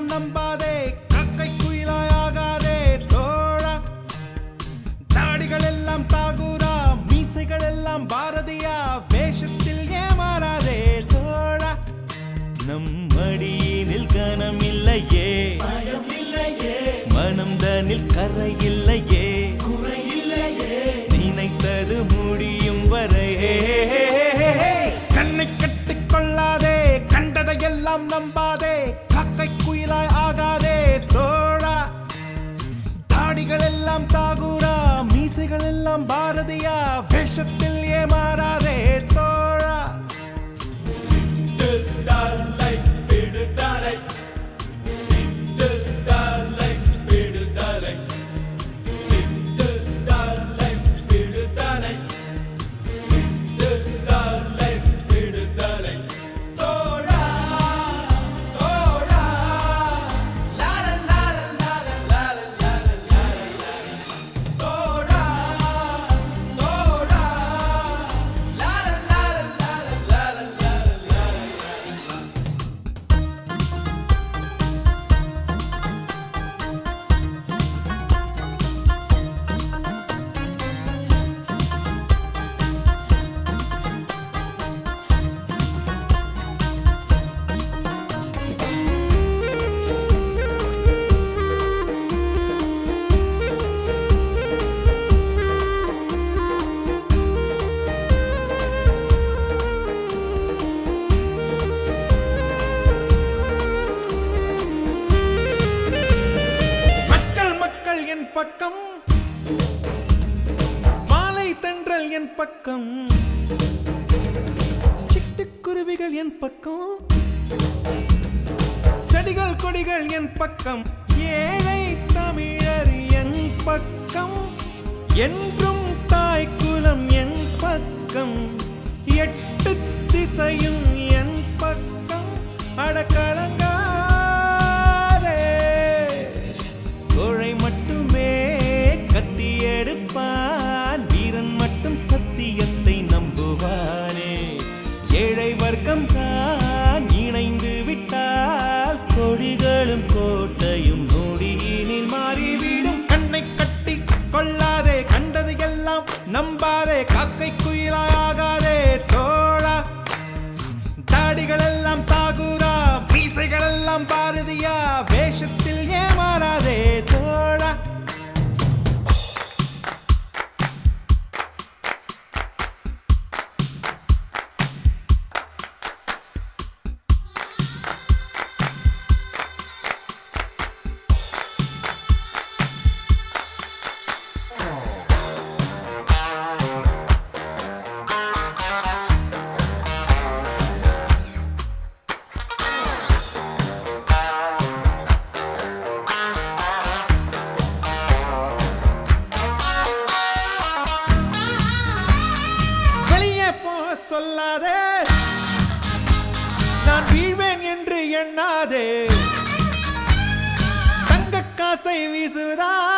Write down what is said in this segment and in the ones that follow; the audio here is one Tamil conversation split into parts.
நம்பாதே கக்கை குயிலாயாகாதே தோழா. தாடிகள் எல்லாம் தாகூரா மீசைகள் எல்லாம் பாரதியா வேஷத்தில் ஏமாறாதே தோழா. நம் மடியினில் கனம் இல்லையே மனம் தனில் கரை இல்லையே நினைத்தது முடியும் வரை. கண்ணை கட்டிக் கொள்ளாதே கண்டதையெல்லாம் நம்பாதே நம் பாரதியா விஷத்தில் ஏமாறாரே என் பக்கம். சிட்டுக்குருவிகள் என் பக்கம். செடிகள் கொடிகள் என் பக்கம். ஏழை தமிழர் என் பக்கம். என்றும் தாய் குலம் என் பக்கம். எட்டு திசையும் என் பக்கம். அடக்கலங்க வர்க்கம் தான் இணைந்து விட்டால் கொடிகளும் கோட்டையும் நொடியினில் மாறிவிடும். கண்ணை கட்டி கொள்ளாதே கண்டது எல்லாம் நம்பாதே காக்கை குயிலாகாதே தோழா. தாடிகள் எல்லாம் தாகூரா மீசைகள் எல்லாம் பாரதியா வேஷத்தில் ஏமாறாதே தோழா. சொல்லாதே. நான் வீழ்வேன் என்று எண்ணாதே. தங்க காசை வீசுவதா?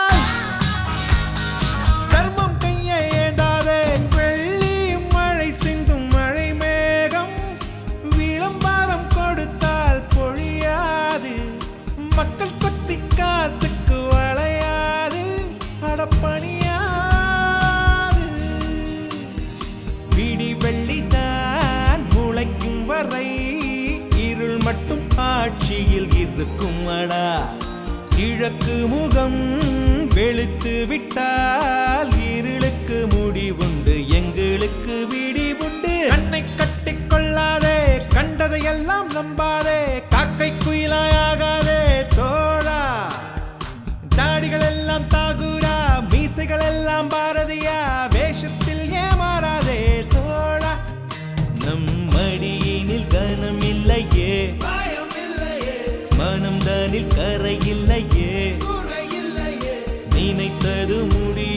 இருக்கும் கிழக்கு முகம் வெளுத்து விட்டால் இருளுக்கு முடிவுண்டு எங்களுக்கு விடிவுண்டு. கண்ணை கட்டிக்கொள்ளாதே கண்டதையெல்லாம் நம்பாதே காக்கை குயிலாயாகாதே தோழா. தாடிகள் எல்லாம் தாகூரா மீசைகள் எல்லாம் பாரதியா கடலில் கரையில்லையே. நினைத்தது முடியும்.